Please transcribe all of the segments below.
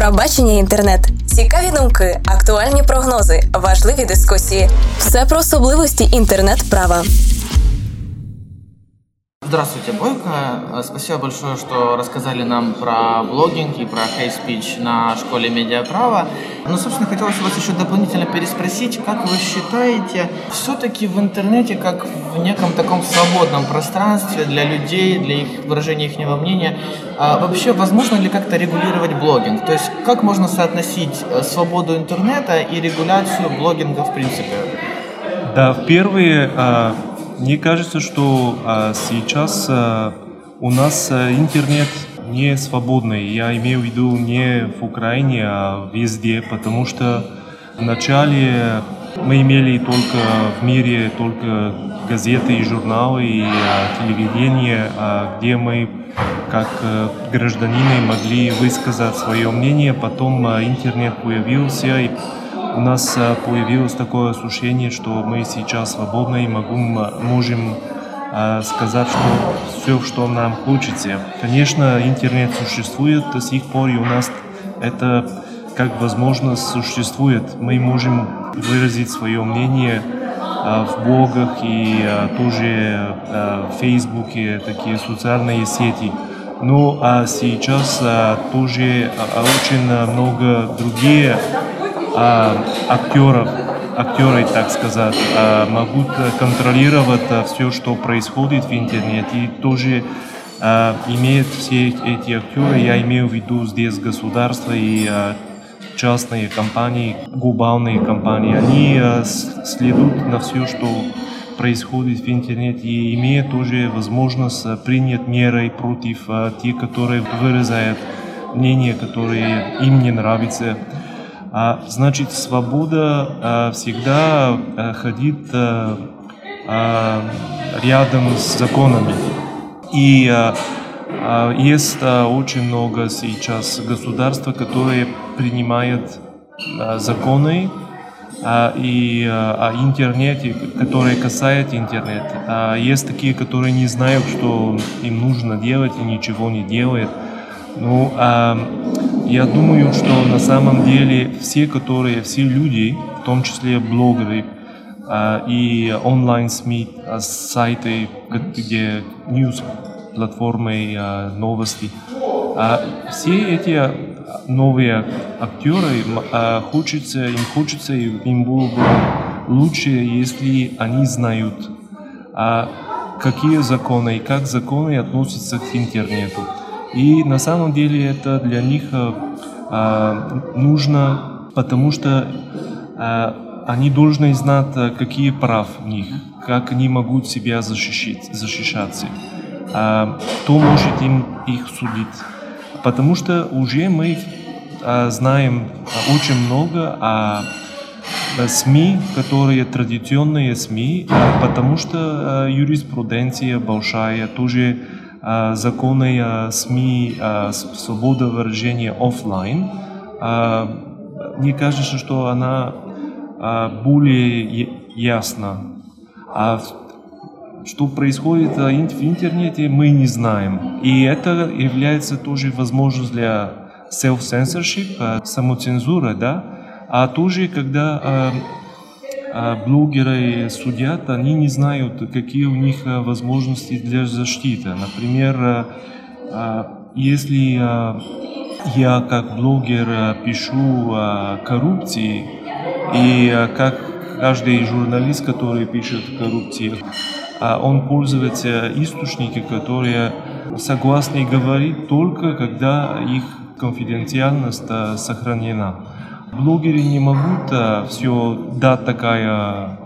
про бачення інтернет, цікаві думки, актуальні прогнози, важливі дискусії. Все про особливості інтернет-права. Здравствуйте, Бойко. Спасибо большое, что рассказали нам про блогинг и про speech на школе медиаправа. Ну, собственно, хотелось вас еще дополнительно переспросить, как вы считаете, все-таки в интернете, как в неком таком свободном пространстве для людей, для их выражения их мнения, а вообще возможно ли как-то регулировать блогинг? То есть как можно соотносить э, свободу интернета и регуляцию блогинга в принципе? Да, в первые а, мне кажется, что а, сейчас а, у нас а, интернет не свободный. Я имею в виду не в Украине, а везде, потому что вначале мы имели только в мире только газеты и журналы и а, телевидение, а, где мы как а, гражданины могли высказать свое мнение. Потом а, интернет появился и у нас э, появилось такое ощущение, что мы сейчас свободны и могу, можем э, сказать, что все, что нам хочется. Конечно, интернет существует до сих пор, и у нас это как возможность существует. Мы можем выразить свое мнение э, в блогах и тоже в Фейсбуке, такие социальные сети. Ну а сейчас тоже очень много другие а, актеров, актеры, так сказать, а, могут контролировать а, все, что происходит в интернете. И тоже а, имеют все эти актеры, я имею в виду здесь государство и а, частные компании, глобальные компании, они а, следуют на все, что происходит в интернете и имеют тоже возможность принять меры против а, тех, которые выражают мнение, которое им не нравится. А, значит, свобода а, всегда а, ходит а, а, рядом с законами. И а, а, есть а, очень много сейчас государств, которые принимают а, законы а, и а, о интернете, которые касаются интернета. А есть такие, которые не знают, что им нужно делать и ничего не делают. Ну, а, я думаю, что на самом деле все, которые, все люди, в том числе блогеры а, и онлайн-СМИ, а, сайты, где news платформы, а, новости, все эти новые актеры, хочется, им хочется, им было бы лучше, если они знают, какие законы и как законы относятся к интернету. И на самом деле это для них э, нужно, потому что э, они должны знать, какие прав у них, как они могут себя защищать, защищаться, э, кто может им их судить. Потому что уже мы э, знаем очень много о СМИ, которые традиционные СМИ, потому что юриспруденция большая, тоже законы СМИ, свобода выражения офлайн, мне кажется, что она более ясна. А что происходит в интернете, мы не знаем. И это является тоже возможностью для self-censorship, самоцензуры, да, а тоже, когда а блогеры судят, они не знают, какие у них э, возможности для защиты. Например, э, э, если я как блогер пишу о коррупции, и как каждый журналист, который пишет о коррупции, он пользуется источниками, которые согласны говорить только когда их конфиденциальность сохранена. Блогеры не могут а, все дать такая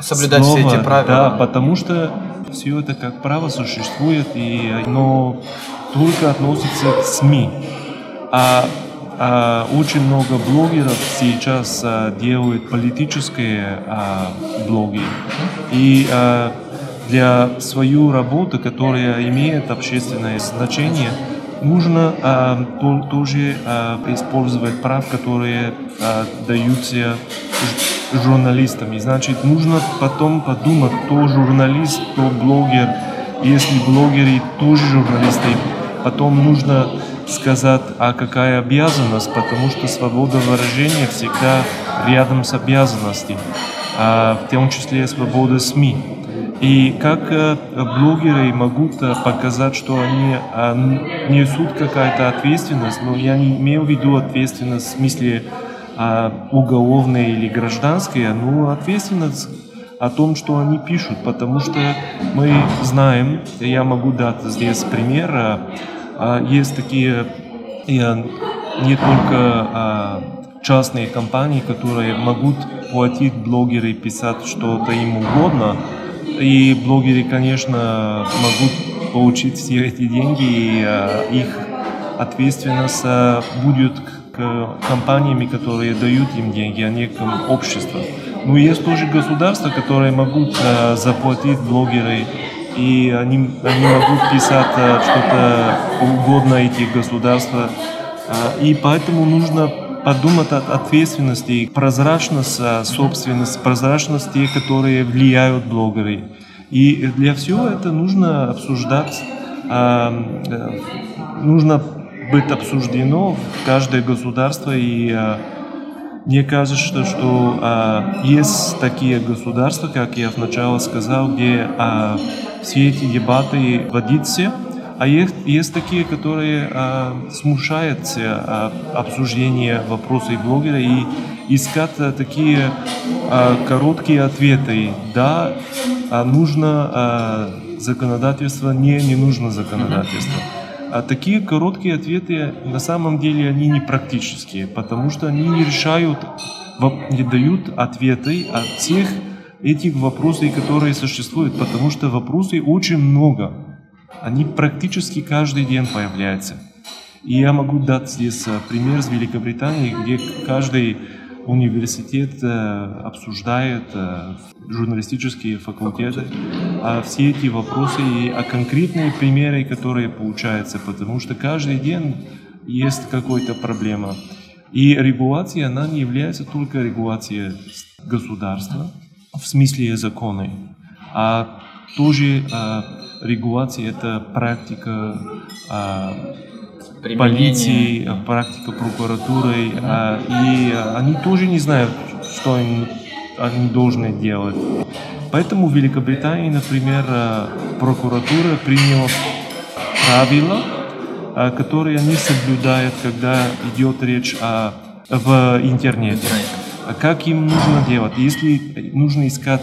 соблюдать слово, все эти правила. Да, потому что все это как право существует, и но только относится к СМИ. А, а очень много блогеров сейчас а, делают политические а, блоги. И а, для свою работу, которая имеет общественное значение, нужно а, то, тоже а, использовать прав, которые а, даются журналистам. И значит, нужно потом подумать, кто журналист, кто блогер. Если блогеры тоже журналисты, потом нужно сказать, а какая обязанность, потому что свобода выражения всегда рядом с обязанностью, а в том числе свобода СМИ. И как э, блогеры могут э, показать, что они э, несут какая-то ответственность, но я не имею в виду ответственность в смысле уголовная или гражданская, но ответственность о том, что они пишут, потому что мы знаем, я могу дать здесь пример, есть такие не только частные компании, которые могут платить блогеры писать что-то им угодно, и блогеры, конечно, могут получить все эти деньги, и э, их ответственность э, будет к компаниями, которые дают им деньги, а не к обществу. Но есть тоже государства, которые могут э, заплатить блогеры, и они, они могут писать э, что-то угодно эти государства. Э, и поэтому нужно подумать о ответственности, прозрачность, собственность, прозрачность те, которые влияют блогеры. И для всего это нужно обсуждать, э, нужно быть обсуждено в каждое государство и э, мне кажется, что э, есть такие государства, как я вначале сказал, где все эти дебаты водятся, а есть, есть такие, которые э, смущаются э, обсуждения вопросов блогера и искать э, такие э, короткие ответы. Да, э, нужно э, законодательство, не, не нужно законодательство. А такие короткие ответы на самом деле они не практические, потому что они не решают, не дают ответы от всех этих вопросов, которые существуют, потому что вопросов очень много они практически каждый день появляются. И я могу дать здесь э, пример с Великобритании, где каждый университет э, обсуждает э, журналистические факультеты, а все эти вопросы и а конкретные примеры, которые получаются, потому что каждый день есть какая-то проблема. И регуляция, она не является только регуляцией государства, в смысле законы, а тоже регуляции это практика а, полиции, практика прокуратуры, а, и они тоже не знают, что им они должны делать. Поэтому в Великобритании, например, а, прокуратура приняла правила, а, которые они соблюдают, когда идет речь о, в интернете. А как им нужно делать? Если нужно искать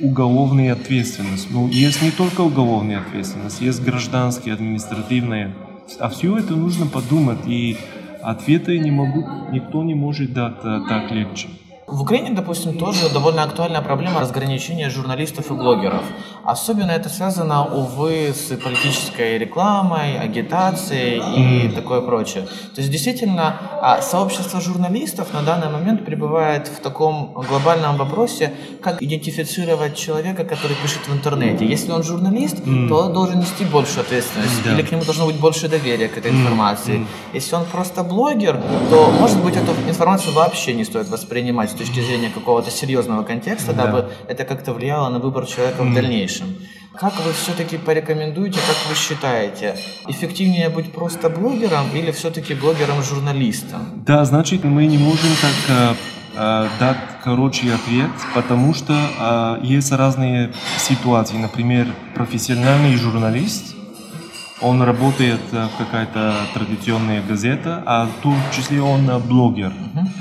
уголовная ответственность. Ну, есть не только уголовная ответственность, есть гражданские, административные. А все это нужно подумать, и ответы не могут, никто не может дать э, так легче. В Украине, допустим, тоже довольно актуальная проблема разграничения журналистов и блогеров. Особенно это связано, увы, с политической рекламой, агитацией и mm. такое прочее. То есть, действительно, а, сообщество журналистов на данный момент пребывает в таком глобальном вопросе, как идентифицировать человека, который пишет в интернете. Если он журналист, mm. то он должен нести большую ответственность, mm, или к нему должно быть больше доверия к этой информации. Mm. Если он просто блогер, то, может быть, эту информацию вообще не стоит воспринимать с точки зрения какого-то серьезного контекста, да. дабы это как-то влияло на выбор человека mm. в дальнейшем. Как вы все-таки порекомендуете, как вы считаете, эффективнее быть просто блогером или все-таки блогером-журналистом? Да, значит, мы не можем так э, э, дать короче ответ, потому что э, есть разные ситуации. Например, профессиональный журналист – он работает э, в какая-то традиционная газета, а в том числе он э, блогер.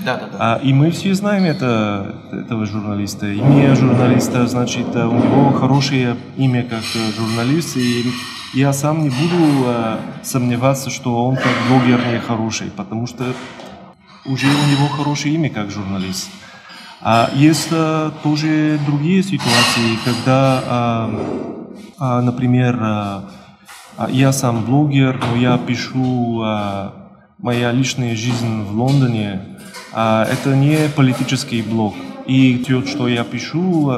Да, да, да. И мы все знаем это, этого журналиста. Имя журналиста, значит, э, у него хорошее имя как журналист, и я сам не буду сомневаться, что он как блогер не хороший, потому что уже у него хорошее имя как журналист. А есть тоже другие ситуации, когда, например, а, я сам блогер, но я пишу а, моя личная жизнь в Лондоне. А, это не политический блог. И то, что я пишу,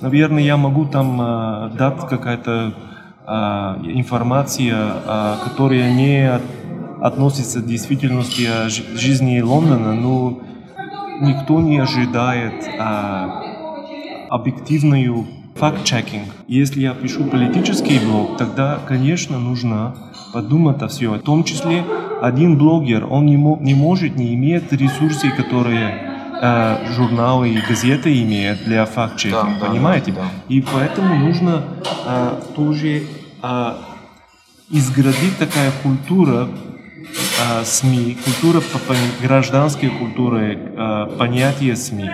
наверное, я могу там дать какая-то информация, которая не относится к действительности жизни Лондона, но никто не ожидает объективную факт-чекинг. Если я пишу политический блог, тогда, конечно, нужно подумать о всем. В том числе один блогер, он не, мо- не может, не имеет ресурсы, которые э, журналы и газеты имеют для факт-чекинга, Да, понимаете? да, да. И поэтому нужно э, тоже э, изградить такая культура э, СМИ, культура гражданской культуры, э, понятие СМИ.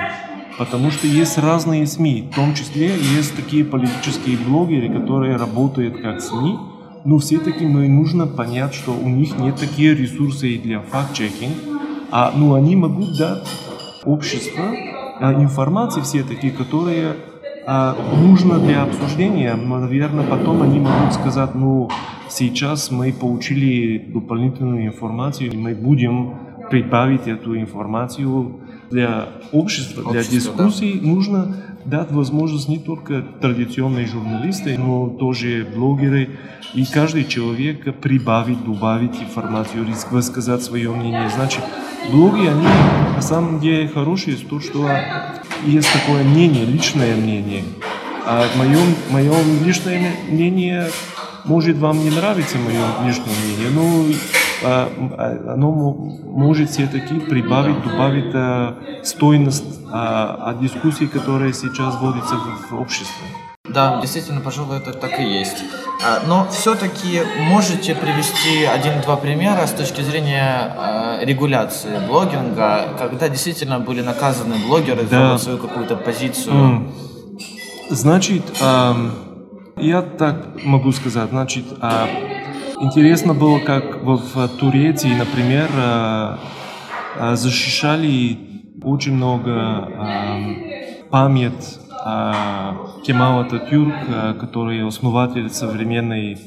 Потому что есть разные СМИ, в том числе есть такие политические блогеры, которые работают как СМИ, но все-таки мы нужно понять, что у них нет таких ресурсов для факт-чекинга, а ну, они могут дать обществу а, информации все-таки, которые а, нужно для обсуждения. Но, Наверное, потом они могут сказать, ну, сейчас мы получили дополнительную информацию, и мы будем прибавить эту информацию для общества, для Общества, дискуссий. Нужно дать возможность не только традиционные журналисты, но тоже блогеры и каждый человек прибавить, добавить информацию, высказать свое мнение. Значит, блоги, они на самом деле хорошие, то, что есть такое мнение, личное мнение. А мое, мое личное мнение может вам не нравиться мое личное мнение, но оно мо- может все-таки прибавить, добавить а, стоимость а, от дискуссии, которая сейчас вводится в, обществе. Да, действительно, пожалуй, это так и есть. А, Но все-таки можете привести один-два примера с точки зрения регуляции блогинга, когда действительно были наказаны блогеры за Да. вот свою какую-то позицию. Значит, я так могу сказать, значит, а, интересно было, как в, Турции, например, а, а, защищали очень много ам, память Кемала Ататюрк, а, который основатель современной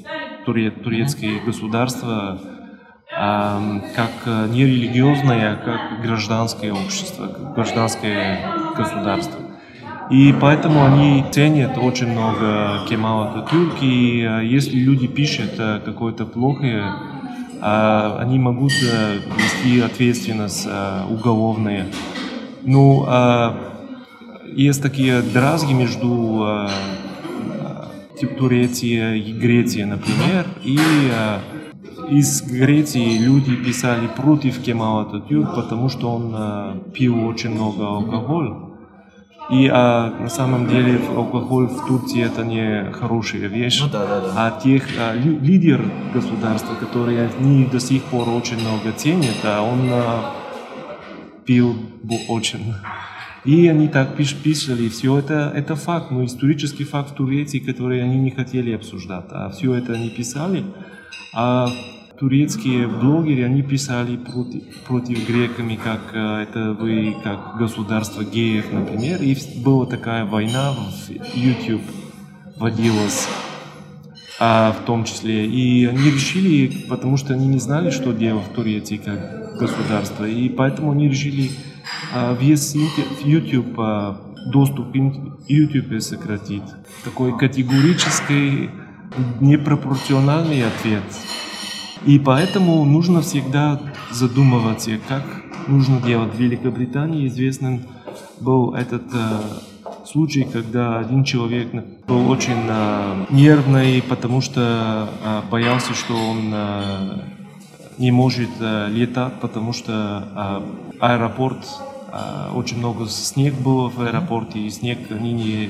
туре- турецкой государства, как не религиозное, а как гражданское общество, гражданское государство. И поэтому они ценят очень много Кемала Ататюрк, и а, если люди пишут а, какое-то плохое, а, они могут вести ответственность уголовная. Ну, есть такие дразги между типа Турцией и Грецией, например, и из Греции люди писали против Кемала Ататюрк, потому что он пил очень много алкоголя. И а, на самом деле алкоголь в Турции это не хорошая вещь. Ну да, да, да. А тех а, лю- лидер государства, которые они до сих пор очень много ценят, а он а, пил очень. И они так пиш- писали, все это, это факт, но исторический факт в Турции, который они не хотели обсуждать. А все это они писали. А турецкие блогеры, они писали против, против греками, как э, это вы, как государство геев, например. И была такая война в YouTube водилась а, в том числе. И они решили, потому что они не знали, что делать в Турции как государство, и поэтому они решили а, весь YouTube, а, доступ к YouTube сократить. Такой категорический, непропорциональный ответ. И поэтому нужно всегда задумываться, как нужно делать. В Великобритании известным был этот э, случай, когда один человек был очень э, нервный, потому что э, боялся, что он э, не может э, летать, потому что э, аэропорт, э, очень много снег было в аэропорте, и снег они не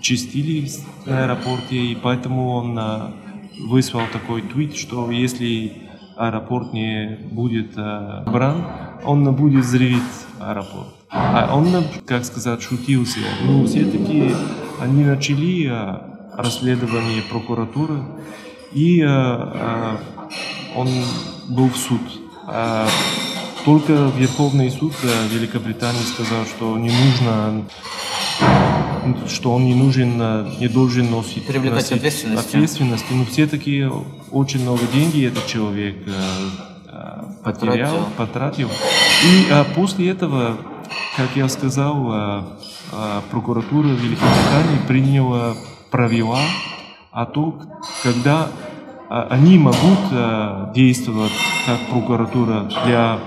чистили в аэропорте, и поэтому он э, выслал такой твит, что если аэропорт не будет э, бран, он будет взрывить аэропорт. А он, как сказать, шутился. Но все-таки они начали э, расследование прокуратуры, и э, он был в суд. А только Верховный суд Великобритании сказал, что не нужно что он не нужен, э, не должен носить, Привлекать носить ответственности. ответственности. Но все-таки очень много денег этот человек э, э, потерял, потратил. И э, после этого, как я сказал, э, э, прокуратура Великобритании приняла правила о том, когда э, они могут э, действовать как прокуратура для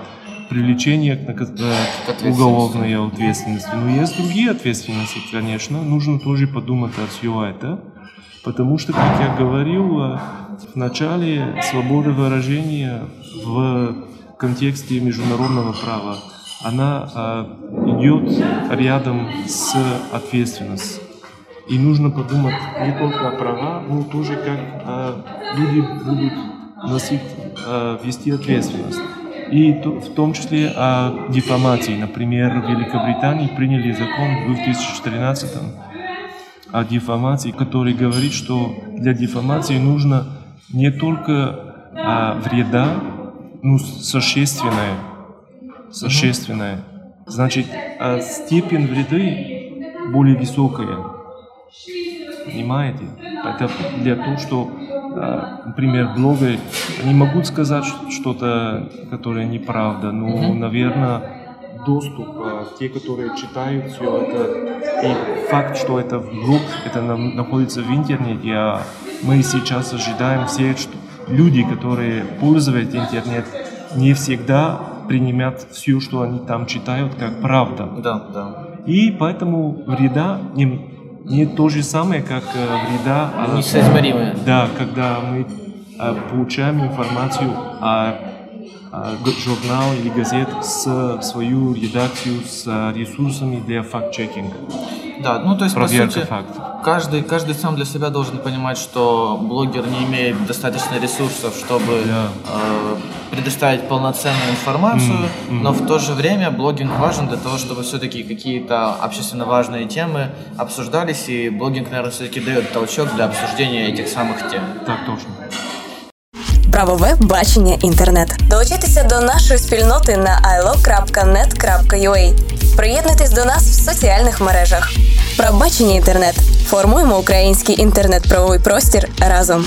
привлечение к, к, к уголовной ответственности. Но есть другие ответственности, конечно. Нужно тоже подумать о все это. Потому что, как я говорил, в начале свобода выражения в контексте международного права, она э, идет рядом с ответственностью. И нужно подумать не только о правах, но тоже как э, люди будут носить, э, вести ответственность. И в том числе о дефамации. Например, в Великобритании приняли закон в 2013 о дефамации, который говорит, что для дефамации нужно не только а, вреда, но существенное. Существенное. Значит, а степень вреды более высокая. Понимаете? Это для того, что, например, блогеры не могут сказать что-то, которое неправда, но, mm-hmm. наверное, доступ, а, те, которые читают все это, и факт, что это в блог, это находится в интернете, а мы сейчас ожидаем все люди, которые пользуются интернет, не всегда принимают все, что они там читают, как правда. Да, да. И поэтому вреда не, не то же самое, как э, вреда. А, Несоизмеримое. Да, когда мы а, получаем информацию о журнал или газет с свою редакцию с а, ресурсами для факт-чекинга. Да, ну то есть Проверка по сути фактов. каждый каждый сам для себя должен понимать, что блогер не имеет достаточно ресурсов, чтобы Да. э, предоставить полноценную информацию, Мгм, но в то же время блогинг важен для того, чтобы все-таки какие-то общественно важные темы обсуждались, и блогинг, наверное, все-таки дает толчок для обсуждения этих самых тем. Так точно. Правове бачення інтернет. Долучайтеся до нашої спільноти на ilo.net.ua. Приєднуйтесь до нас в соціальних мережах. Прабачення інтернет. Формуємо український інтернет-правовий простір разом.